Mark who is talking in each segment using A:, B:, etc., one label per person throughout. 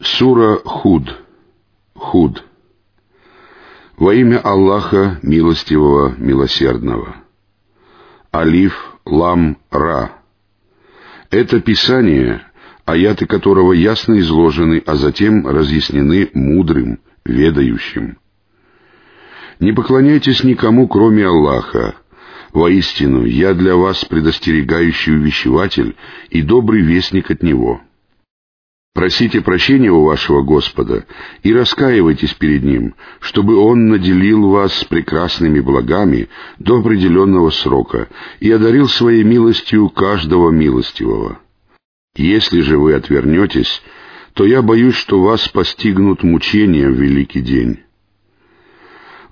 A: Сура Худ. Худ. Во имя Аллаха Милостивого, Милосердного. Алиф, Лам, Ра. Это Писание, аяты которого ясно изложены, а затем разъяснены мудрым, ведающим. Не поклоняйтесь никому, кроме Аллаха. Воистину, я для вас предостерегающий увещеватель и добрый вестник от Него. Просите прощения у вашего Господа и раскаивайтесь перед Ним, чтобы Он наделил вас прекрасными благами до определенного срока и одарил своей милостью каждого милостивого. Если же вы отвернетесь, то я боюсь, что вас постигнут мучения в великий день.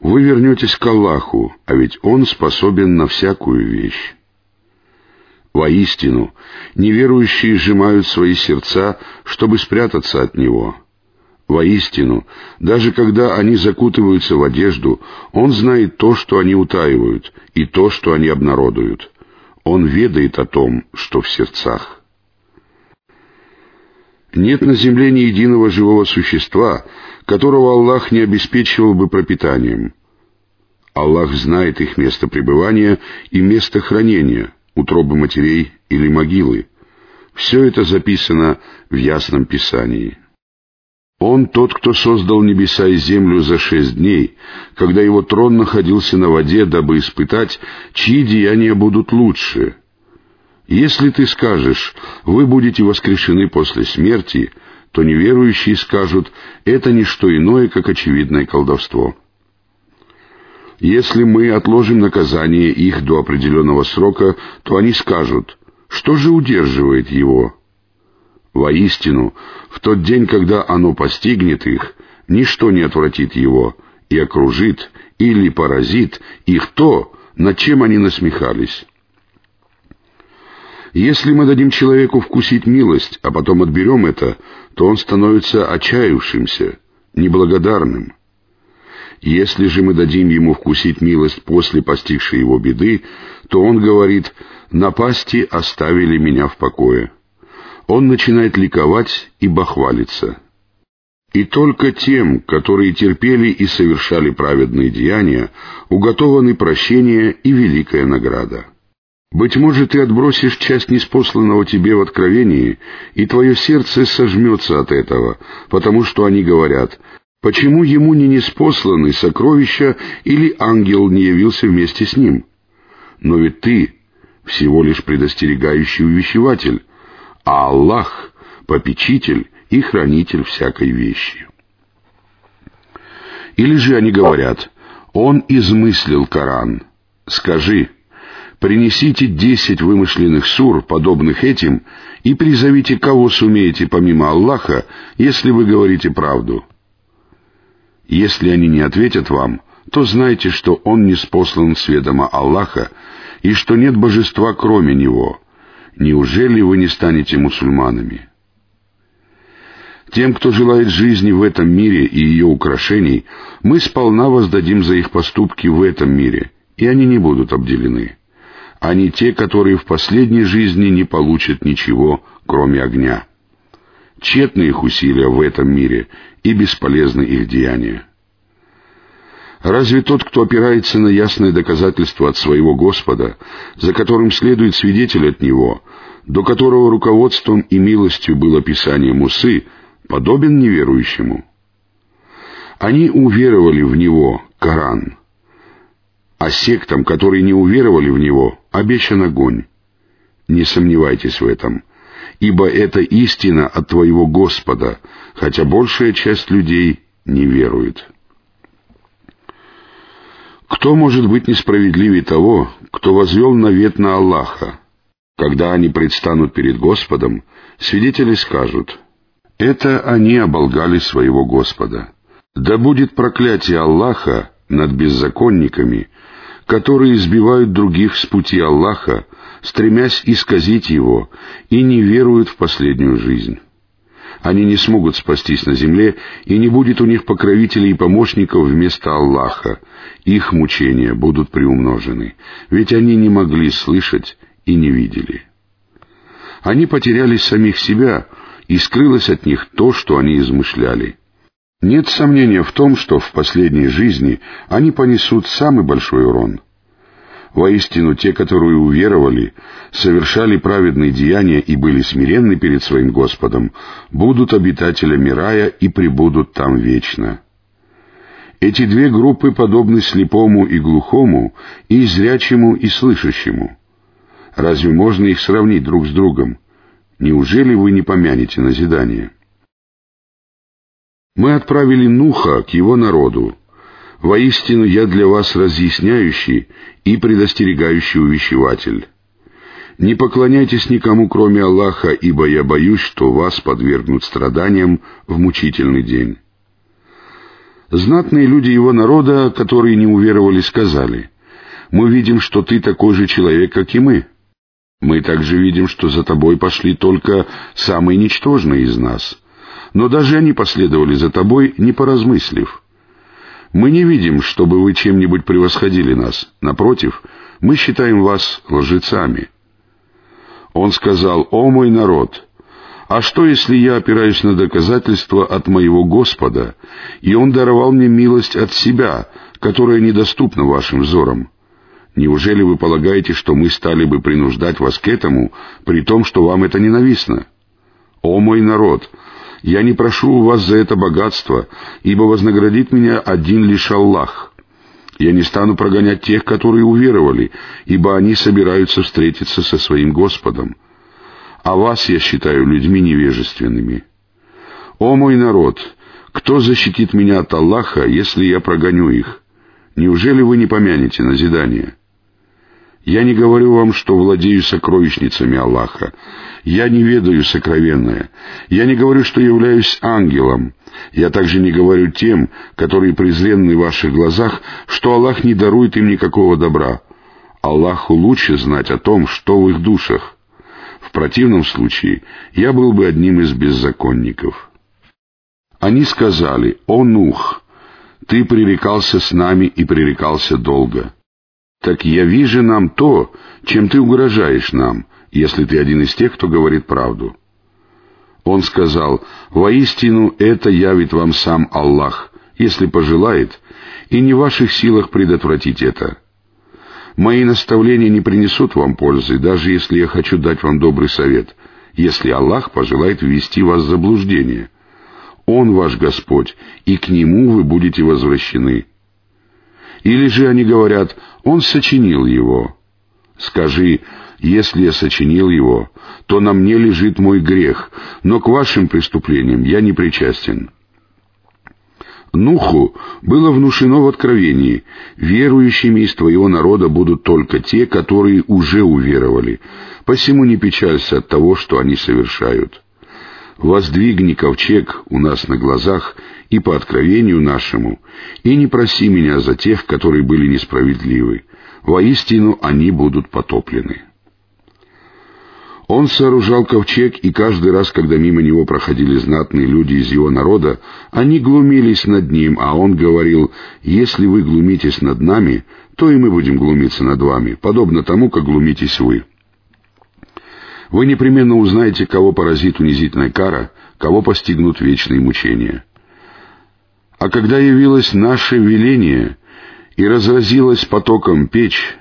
A: Вы вернетесь к Аллаху, а ведь Он способен на всякую вещь. Воистину, неверующие сжимают свои сердца, чтобы спрятаться от Него. Воистину, даже когда они закутываются в одежду, Он знает то, что они утаивают, и то, что они обнародуют. Он ведает о том, что в сердцах. Нет на земле ни единого живого существа, которого Аллах не обеспечивал бы пропитанием. Аллах знает их место пребывания и место хранения, утробы матерей или могилы. Все это записано в Ясном Писании. Он тот, кто создал небеса и землю за шесть дней, когда его трон находился на воде, дабы испытать, чьи деяния будут лучше. Если ты скажешь, вы будете воскрешены после смерти, то неверующие скажут, это не что иное, как очевидное колдовство. Если мы отложим наказание их до определенного срока, то они скажут, что же удерживает его? Воистину, в тот день, когда оно постигнет их, ничто не отвратит его и окружит или поразит их то, над чем они насмехались. Если мы дадим человеку вкусить милость, а потом отберем это, то он становится отчаявшимся, неблагодарным. Если же мы дадим ему вкусить милость после постигшей его беды, то он говорит «напасти оставили меня в покое». Он начинает ликовать и бахвалиться. И только тем, которые терпели и совершали праведные деяния, уготованы прощение и великая награда. Быть может, ты отбросишь часть неспосланного тебе в откровении, и твое сердце сожмется от этого, потому что они говорят Почему ему не неспосланы сокровища или ангел не явился вместе с ним? Но ведь ты всего лишь предостерегающий увещеватель, а Аллах — попечитель и хранитель всякой вещи. Или же они говорят, он измыслил Коран. Скажи, принесите десять вымышленных сур, подобных этим, и призовите, кого сумеете помимо Аллаха, если вы говорите правду. Если они не ответят вам, то знайте, что Он не спослан с ведома Аллаха, и что нет божества кроме Него. Неужели вы не станете мусульманами? Тем, кто желает жизни в этом мире и ее украшений, мы сполна воздадим за их поступки в этом мире, и они не будут обделены. Они те, которые в последней жизни не получат ничего, кроме огня. Тщетны их усилия в этом мире, и бесполезны их деяния. Разве тот, кто опирается на ясное доказательство от своего Господа, за которым следует свидетель от Него, до которого руководством и милостью было Писание Мусы, подобен неверующему? Они уверовали в Него, Коран, а сектам, которые не уверовали в Него, обещан огонь. Не сомневайтесь в этом — ибо это истина от твоего Господа, хотя большая часть людей не верует. Кто может быть несправедливее того, кто возвел навет на Аллаха? Когда они предстанут перед Господом, свидетели скажут, «Это они оболгали своего Господа». Да будет проклятие Аллаха над беззаконниками, которые избивают других с пути Аллаха, стремясь исказить его, и не веруют в последнюю жизнь. Они не смогут спастись на земле, и не будет у них покровителей и помощников вместо Аллаха. Их мучения будут приумножены, ведь они не могли слышать и не видели. Они потеряли самих себя и скрылось от них то, что они измышляли. Нет сомнения в том, что в последней жизни они понесут самый большой урон. Воистину, те, которые уверовали, совершали праведные деяния и были смиренны перед своим Господом, будут обитателями рая и пребудут там вечно. Эти две группы подобны слепому и глухому, и зрячему и слышащему. Разве можно их сравнить друг с другом? Неужели вы не помянете назидание? Мы отправили Нуха к его народу. Воистину я для вас разъясняющий и предостерегающий увещеватель. Не поклоняйтесь никому, кроме Аллаха, ибо я боюсь, что вас подвергнут страданиям в мучительный день. Знатные люди его народа, которые не уверовали, сказали, «Мы видим, что ты такой же человек, как и мы. Мы также видим, что за тобой пошли только самые ничтожные из нас, но даже они последовали за тобой, не поразмыслив. Мы не видим, чтобы вы чем-нибудь превосходили нас. Напротив, мы считаем вас лжецами». Он сказал, «О мой народ, а что, если я опираюсь на доказательства от моего Господа, и Он даровал мне милость от себя, которая недоступна вашим взорам?» Неужели вы полагаете, что мы стали бы принуждать вас к этому, при том, что вам это ненавистно? О мой народ, я не прошу у вас за это богатство, ибо вознаградит меня один лишь Аллах. Я не стану прогонять тех, которые уверовали, ибо они собираются встретиться со своим Господом. А вас я считаю людьми невежественными. О мой народ, кто защитит меня от Аллаха, если я прогоню их? Неужели вы не помянете назидание?» Я не говорю вам, что владею сокровищницами Аллаха. Я не ведаю сокровенное. Я не говорю, что являюсь ангелом. Я также не говорю тем, которые презренны в ваших глазах, что Аллах не дарует им никакого добра. Аллаху лучше знать о том, что в их душах. В противном случае я был бы одним из беззаконников. Они сказали, «О Нух, ты пререкался с нами и пререкался долго» так я вижу нам то, чем ты угрожаешь нам, если ты один из тех, кто говорит правду». Он сказал, «Воистину это явит вам сам Аллах, если пожелает, и не в ваших силах предотвратить это. Мои наставления не принесут вам пользы, даже если я хочу дать вам добрый совет, если Аллах пожелает ввести вас в заблуждение. Он ваш Господь, и к Нему вы будете возвращены». Или же они говорят, он сочинил его. Скажи, если я сочинил его, то на мне лежит мой грех, но к вашим преступлениям я не причастен. Нуху было внушено в откровении, верующими из твоего народа будут только те, которые уже уверовали, посему не печалься от того, что они совершают воздвигни ковчег у нас на глазах и по откровению нашему, и не проси меня за тех, которые были несправедливы. Воистину они будут потоплены». Он сооружал ковчег, и каждый раз, когда мимо него проходили знатные люди из его народа, они глумились над ним, а он говорил, «Если вы глумитесь над нами, то и мы будем глумиться над вами, подобно тому, как глумитесь вы» вы непременно узнаете, кого поразит унизительная кара, кого постигнут вечные мучения. А когда явилось наше веление и разразилась потоком печь,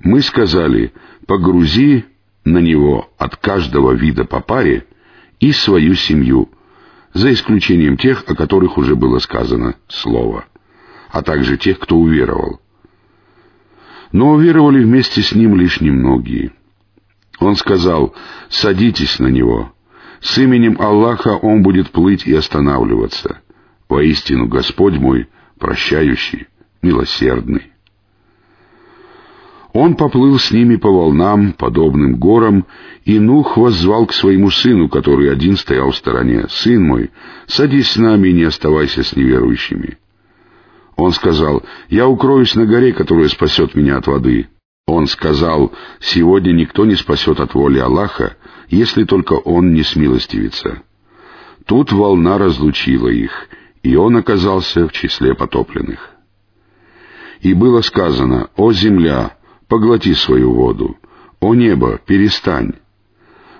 A: мы сказали, погрузи на него от каждого вида по паре и свою семью, за исключением тех, о которых уже было сказано слово, а также тех, кто уверовал. Но уверовали вместе с ним лишь немногие — он сказал, «Садитесь на него. С именем Аллаха он будет плыть и останавливаться. Воистину Господь мой, прощающий, милосердный». Он поплыл с ними по волнам, подобным горам, и Нух воззвал к своему сыну, который один стоял в стороне. «Сын мой, садись с нами и не оставайся с неверующими». Он сказал, «Я укроюсь на горе, которая спасет меня от воды». Он сказал, «Сегодня никто не спасет от воли Аллаха, если только он не смилостивится». Тут волна разлучила их, и он оказался в числе потопленных. И было сказано, «О земля, поглоти свою воду! О небо, перестань!»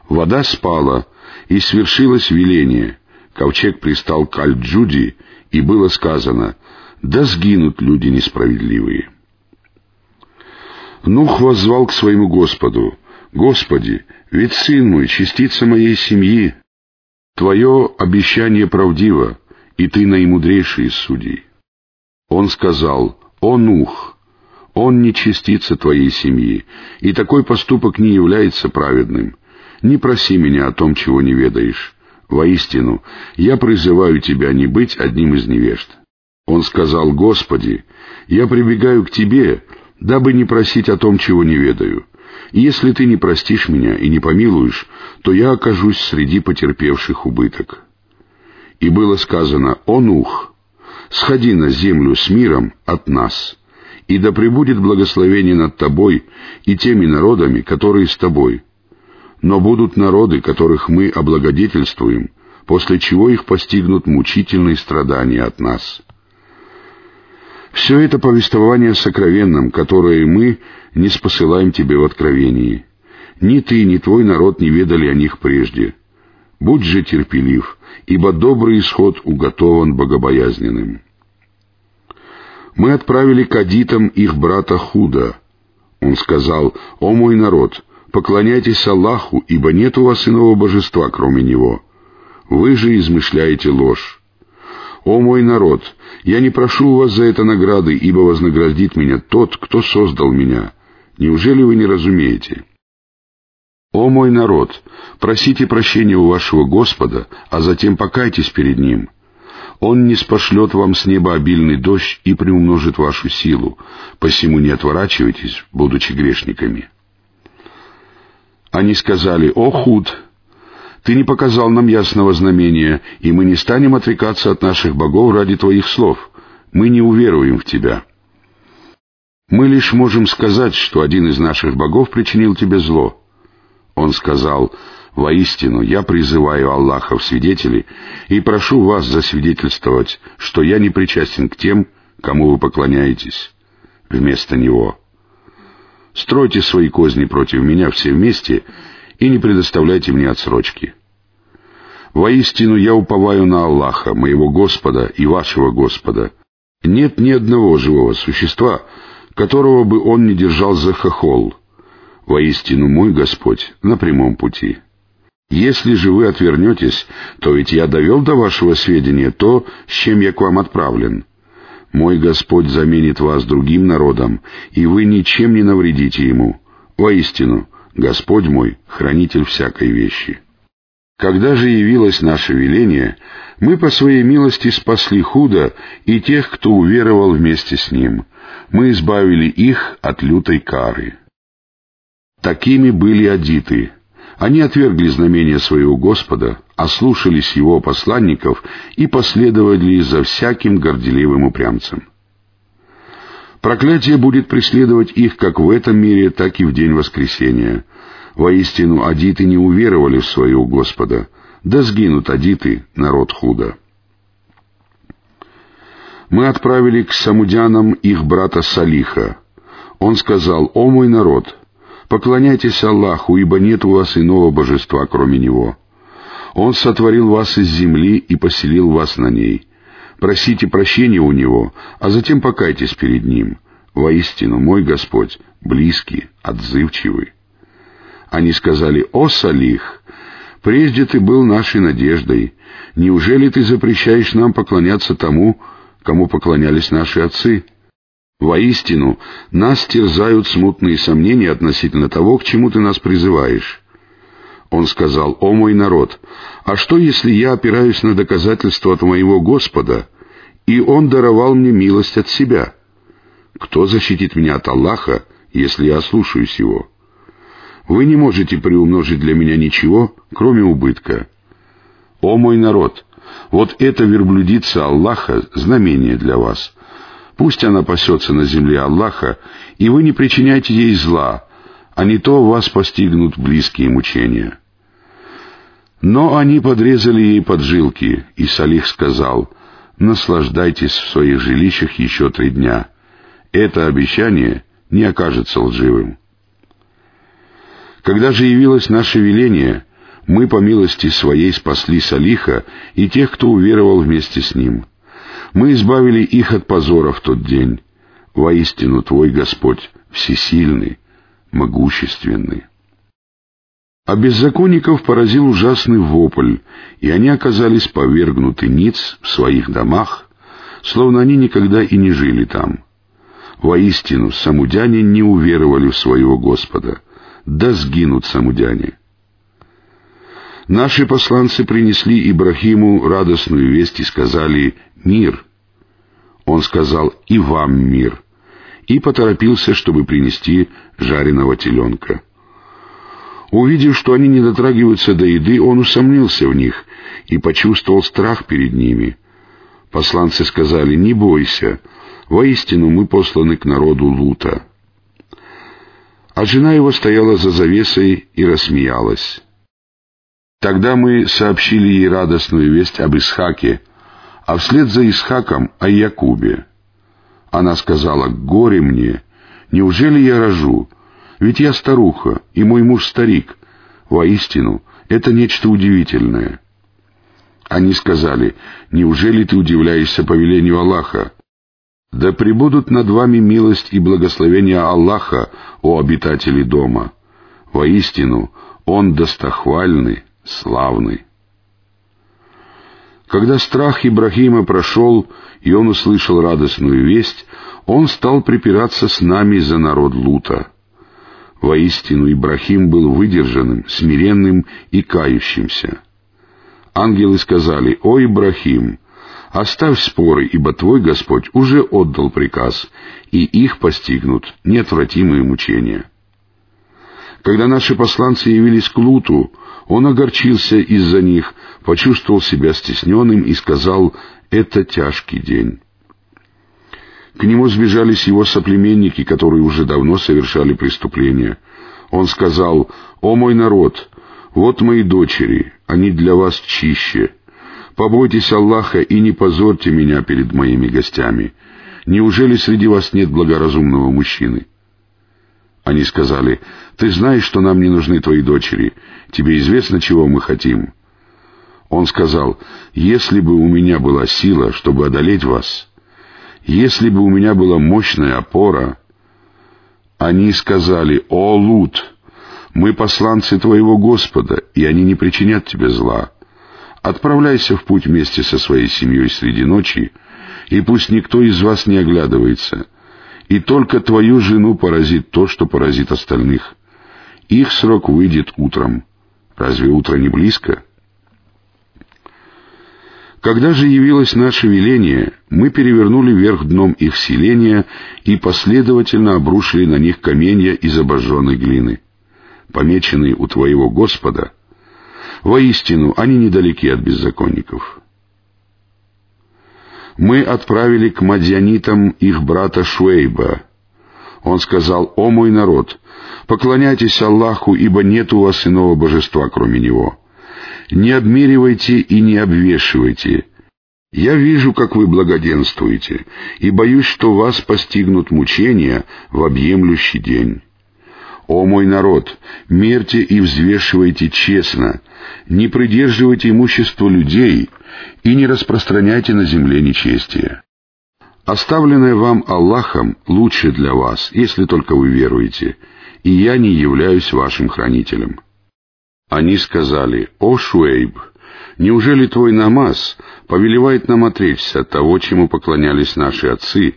A: Вода спала, и свершилось веление. Ковчег пристал к Аль-Джуди, и было сказано, «Да сгинут люди несправедливые». Нух воззвал к своему Господу, «Господи, ведь сын мой, частица моей семьи, Твое обещание правдиво, и Ты наимудрейший из судей». Он сказал, «О, Нух, он не частица Твоей семьи, и такой поступок не является праведным. Не проси меня о том, чего не ведаешь. Воистину, я призываю тебя не быть одним из невежд». Он сказал, «Господи, я прибегаю к Тебе, дабы не просить о том, чего не ведаю. Если Ты не простишь меня и не помилуешь, то я окажусь среди потерпевших убыток». И было сказано, «О, Нух, сходи на землю с миром от нас, и да пребудет благословение над тобой и теми народами, которые с тобой, но будут народы, которых мы облагодетельствуем, после чего их постигнут мучительные страдания от нас. Все это повествование сокровенном, которое мы не спосылаем тебе в откровении. Ни ты, ни твой народ не ведали о них прежде. Будь же терпелив, ибо добрый исход уготован богобоязненным. Мы отправили к адитам их брата Худа. Он сказал, «О мой народ, Поклоняйтесь Аллаху, ибо нет у вас иного божества, кроме Него. Вы же измышляете ложь. О мой народ, я не прошу у вас за это награды, ибо вознаградит меня тот, кто создал меня. Неужели вы не разумеете? О мой народ, просите прощения у вашего Господа, а затем покайтесь перед Ним. Он не спошлет вам с неба обильный дождь и приумножит вашу силу, посему не отворачивайтесь, будучи грешниками. Они сказали, «О, худ! Ты не показал нам ясного знамения, и мы не станем отрекаться от наших богов ради твоих слов. Мы не уверуем в тебя. Мы лишь можем сказать, что один из наших богов причинил тебе зло». Он сказал, «Воистину, я призываю Аллаха в свидетели и прошу вас засвидетельствовать, что я не причастен к тем, кому вы поклоняетесь, вместо Него». Стройте свои козни против меня все вместе и не предоставляйте мне отсрочки. Воистину я уповаю на Аллаха, моего Господа и вашего Господа. Нет ни одного живого существа, которого бы он не держал за хохол. Воистину мой Господь на прямом пути. Если же вы отвернетесь, то ведь я довел до вашего сведения то, с чем я к вам отправлен. Мой Господь заменит вас другим народом, и вы ничем не навредите ему. Воистину, Господь мой — хранитель всякой вещи. Когда же явилось наше веление, мы по своей милости спасли худо и тех, кто уверовал вместе с ним. Мы избавили их от лютой кары. Такими были адиты, они отвергли знамения своего Господа, ослушались его посланников и последовали за всяким горделивым упрямцем. Проклятие будет преследовать их как в этом мире, так и в день воскресения. Воистину, адиты не уверовали в своего Господа, да сгинут адиты, народ худо. Мы отправили к самудянам их брата Салиха. Он сказал, «О мой народ, Поклоняйтесь Аллаху, ибо нет у вас иного божества, кроме Него. Он сотворил вас из земли и поселил вас на ней. Просите прощения у Него, а затем покайтесь перед Ним. Воистину, мой Господь, близкий, отзывчивый. Они сказали, «О, Салих, прежде ты был нашей надеждой. Неужели ты запрещаешь нам поклоняться тому, кому поклонялись наши отцы?» Воистину, нас терзают смутные сомнения относительно того, к чему ты нас призываешь. Он сказал, «О мой народ, а что, если я опираюсь на доказательства от моего Господа, и Он даровал мне милость от себя? Кто защитит меня от Аллаха, если я ослушаюсь Его? Вы не можете приумножить для меня ничего, кроме убытка. О мой народ, вот это верблюдица Аллаха — знамение для вас — Пусть она пасется на земле Аллаха, и вы не причиняйте ей зла, а не то вас постигнут близкие мучения. Но они подрезали ей поджилки, и Салих сказал, «Наслаждайтесь в своих жилищах еще три дня. Это обещание не окажется лживым». Когда же явилось наше веление, Мы по милости своей спасли Салиха и тех, кто уверовал вместе с ним. Мы избавили их от позора в тот день. Воистину, Твой Господь всесильный, могущественный. А беззаконников поразил ужасный вопль, и они оказались повергнуты ниц в своих домах, словно они никогда и не жили там. Воистину, самудяне не уверовали в своего Господа. Да сгинут самудяне. Наши посланцы принесли Ибрахиму радостную весть и сказали «Мир». Он сказал «И вам мир» и поторопился, чтобы принести жареного теленка. Увидев, что они не дотрагиваются до еды, он усомнился в них и почувствовал страх перед ними. Посланцы сказали, «Не бойся, воистину мы посланы к народу Лута». А жена его стояла за завесой и рассмеялась. Тогда мы сообщили ей радостную весть об Исхаке, а вслед за Исхаком о Якубе. Она сказала, «Горе мне! Неужели я рожу?» Ведь я старуха, и мой муж старик. Воистину, это нечто удивительное. Они сказали, неужели ты удивляешься повелению Аллаха? Да пребудут над вами милость и благословение Аллаха, о обитатели дома. Воистину, Он достохвальный, славный. Когда страх Ибрахима прошел, и он услышал радостную весть, он стал припираться с нами за народ Лута. Воистину, Ибрахим был выдержанным, смиренным и кающимся. Ангелы сказали, «О, Ибрахим, оставь споры, ибо твой Господь уже отдал приказ, и их постигнут неотвратимые мучения». Когда наши посланцы явились к Луту, он огорчился из-за них, почувствовал себя стесненным и сказал, «Это тяжкий день». К нему сбежались его соплеменники, которые уже давно совершали преступления. Он сказал, «О мой народ, вот мои дочери, они для вас чище. Побойтесь Аллаха и не позорьте меня перед моими гостями. Неужели среди вас нет благоразумного мужчины?» Они сказали, «Ты знаешь, что нам не нужны твои дочери. Тебе известно, чего мы хотим». Он сказал, «Если бы у меня была сила, чтобы одолеть вас, если бы у меня была мощная опора, они сказали, «О, Лут, мы посланцы твоего Господа, и они не причинят тебе зла. Отправляйся в путь вместе со своей семьей среди ночи, и пусть никто из вас не оглядывается, и только твою жену поразит то, что поразит остальных. Их срок выйдет утром. Разве утро не близко?» Когда же явилось наше веление, мы перевернули вверх дном их селения и последовательно обрушили на них каменья из обожженной глины, помеченные у Твоего Господа. Воистину, они недалеки от беззаконников. Мы отправили к мадьянитам их брата Шуэйба. Он сказал, «О мой народ, поклоняйтесь Аллаху, ибо нет у вас иного божества, кроме Него» не обмеривайте и не обвешивайте. Я вижу, как вы благоденствуете, и боюсь, что вас постигнут мучения в объемлющий день. О мой народ, мерьте и взвешивайте честно, не придерживайте имущество людей и не распространяйте на земле нечестие. Оставленное вам Аллахом лучше для вас, если только вы веруете, и я не являюсь вашим хранителем. Они сказали, «О, Шуэйб, неужели твой намаз повелевает нам отречься от того, чему поклонялись наши отцы,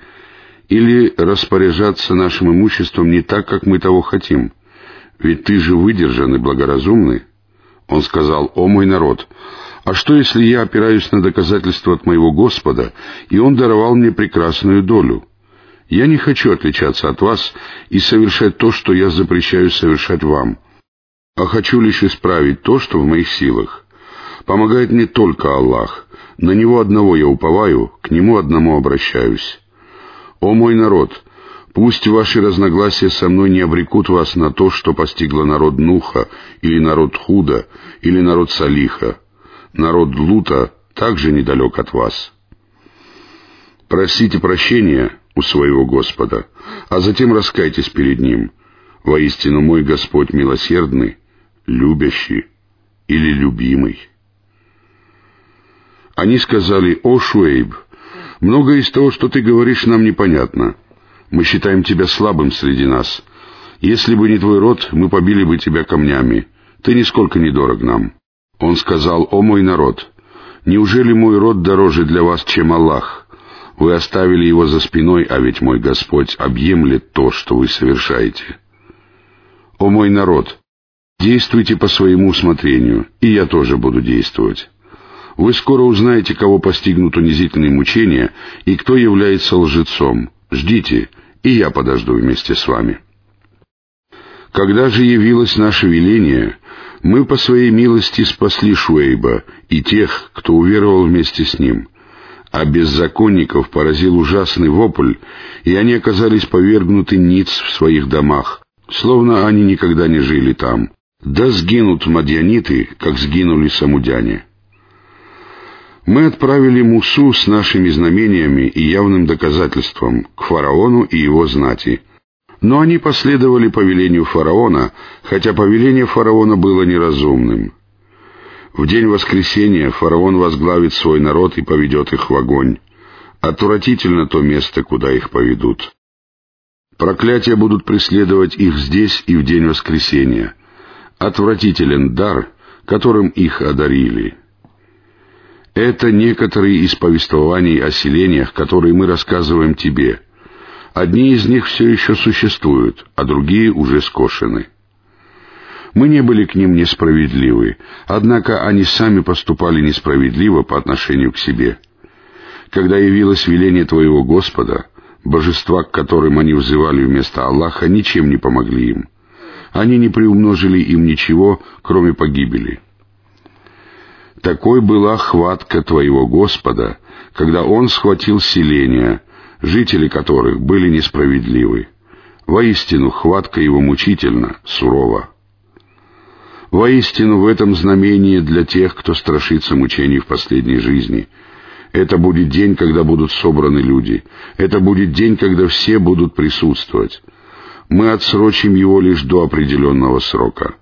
A: или распоряжаться нашим имуществом не так, как мы того хотим? Ведь ты же выдержан и благоразумный». Он сказал, «О мой народ, а что, если я опираюсь на доказательства от моего Господа, и Он даровал мне прекрасную долю?» Я не хочу отличаться от вас и совершать то, что я запрещаю совершать вам а хочу лишь исправить то, что в моих силах. Помогает мне только Аллах. На Него одного я уповаю, к Нему одному обращаюсь. О мой народ, пусть ваши разногласия со мной не обрекут вас на то, что постигло народ Нуха, или народ Худа, или народ Салиха. Народ Лута также недалек от вас. Просите прощения у своего Господа, а затем раскайтесь перед Ним. Воистину мой Господь милосердный, любящий, или любимый. Они сказали, «О, Шуэйб, многое из того, что ты говоришь, нам непонятно. Мы считаем тебя слабым среди нас. Если бы не твой род, мы побили бы тебя камнями. Ты нисколько не дорог нам». Он сказал, «О мой народ, неужели мой род дороже для вас, чем Аллах? Вы оставили его за спиной, а ведь мой Господь объемлет то, что вы совершаете. О мой народ, действуйте по своему усмотрению, и я тоже буду действовать». Вы скоро узнаете, кого постигнут унизительные мучения и кто является лжецом. Ждите, и я подожду вместе с вами. Когда же явилось наше веление, мы по своей милости спасли Шуэйба и тех, кто уверовал вместе с ним, а беззаконников поразил ужасный вопль, и они оказались повергнуты ниц в своих домах, словно они никогда не жили там. Да сгинут мадьяниты, как сгинули самудяне. Мы отправили Мусу с нашими знамениями и явным доказательством к фараону и его знати. Но они последовали повелению фараона, хотя повеление фараона было неразумным. В день воскресения фараон возглавит свой народ и поведет их в огонь. Отвратительно то место, куда их поведут. Проклятия будут преследовать их здесь и в день воскресения. Отвратителен дар, которым их одарили. Это некоторые из повествований о селениях, которые мы рассказываем тебе. Одни из них все еще существуют, а другие уже скошены. Мы не были к ним несправедливы, однако они сами поступали несправедливо по отношению к себе. Когда явилось веление Твоего Господа, божества, к которым они взывали вместо Аллаха, ничем не помогли им. Они не приумножили им ничего, кроме погибели. Такой была хватка твоего Господа, когда Он схватил селения, жители которых были несправедливы. Воистину, хватка его мучительна, сурова. Воистину, в этом знамение для тех, кто страшится мучений в последней жизни. Это будет день, когда будут собраны люди. Это будет день, когда все будут присутствовать. Мы отсрочим его лишь до определенного срока.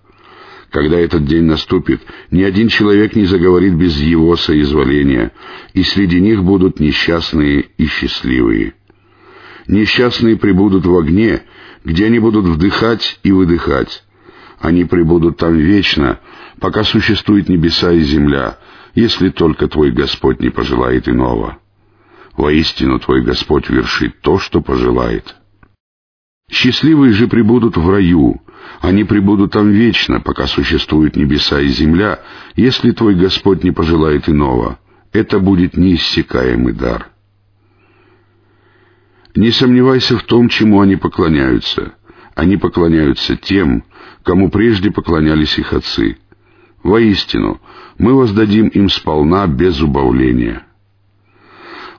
A: Когда этот день наступит, ни один человек не заговорит без его соизволения, и среди них будут несчастные и счастливые. Несчастные прибудут в огне, где они будут вдыхать и выдыхать. Они прибудут там вечно, пока существуют небеса и земля, если только твой Господь не пожелает иного. Воистину твой Господь вершит то, что пожелает. Счастливые же прибудут в раю, они пребудут там вечно, пока существуют небеса и земля, если твой Господь не пожелает иного. Это будет неиссякаемый дар. Не сомневайся в том, чему они поклоняются. Они поклоняются тем, кому прежде поклонялись их отцы. Воистину, мы воздадим им сполна без убавления.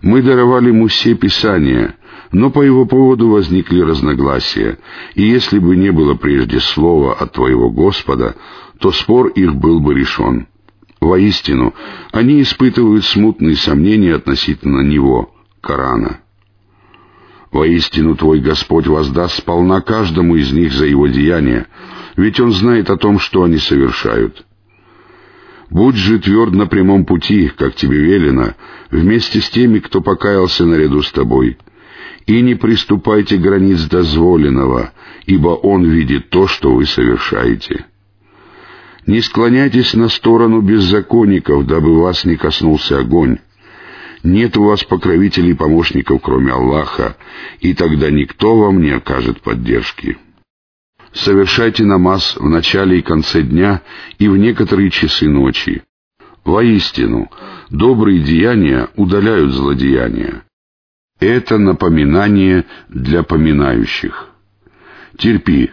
A: Мы даровали Мусе Писание, но по его поводу возникли разногласия, и если бы не было прежде слова от твоего Господа, то спор их был бы решен. Воистину, они испытывают смутные сомнения относительно него, Корана. Воистину, твой Господь воздаст сполна каждому из них за его деяния, ведь Он знает о том, что они совершают. Будь же тверд на прямом пути, как тебе велено, вместе с теми, кто покаялся наряду с тобой — и не приступайте границ дозволенного, ибо Он видит то, что вы совершаете. Не склоняйтесь на сторону беззаконников, дабы вас не коснулся огонь. Нет у вас покровителей и помощников, кроме Аллаха, и тогда никто вам не окажет поддержки. Совершайте намаз в начале и конце дня и в некоторые часы ночи. Воистину, добрые деяния удаляют злодеяния. Это напоминание для поминающих. Терпи,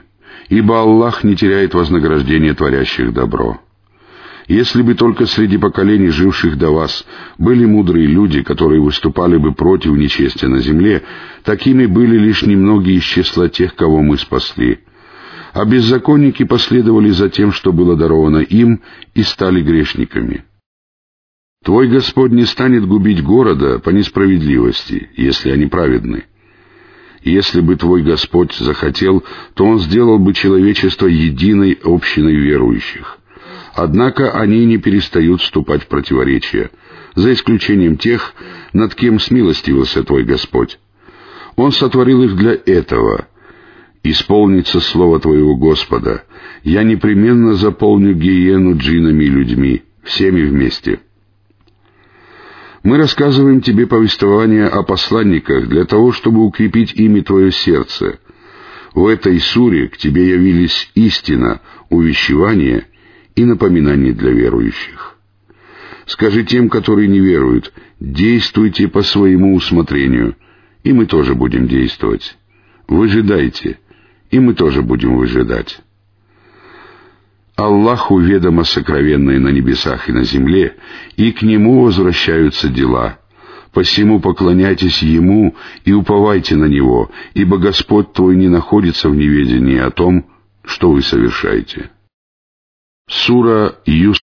A: ибо Аллах не теряет вознаграждение творящих добро. Если бы только среди поколений, живших до вас, были мудрые люди, которые выступали бы против нечестия на земле, такими были лишь немногие из числа тех, кого мы спасли. А беззаконники последовали за тем, что было даровано им, и стали грешниками. Твой Господь не станет губить города по несправедливости, если они праведны. Если бы твой Господь захотел, то Он сделал бы человечество единой общиной верующих. Однако они не перестают вступать в противоречия, за исключением тех, над кем смилостивился твой Господь. Он сотворил их для этого. Исполнится слово твоего Господа. Я непременно заполню гиену джинами и людьми, всеми вместе. Мы рассказываем тебе повествование о посланниках для того, чтобы укрепить ими твое сердце. В этой суре к тебе явились истина, увещевание и напоминание для верующих. Скажи тем, которые не веруют, действуйте по своему усмотрению, и мы тоже будем действовать. Выжидайте, и мы тоже будем выжидать. Аллаху ведомо сокровенное на небесах и на земле, и к Нему возвращаются дела. Посему поклоняйтесь Ему и уповайте на Него, ибо Господь твой не находится в неведении о том, что вы совершаете. Сура Юс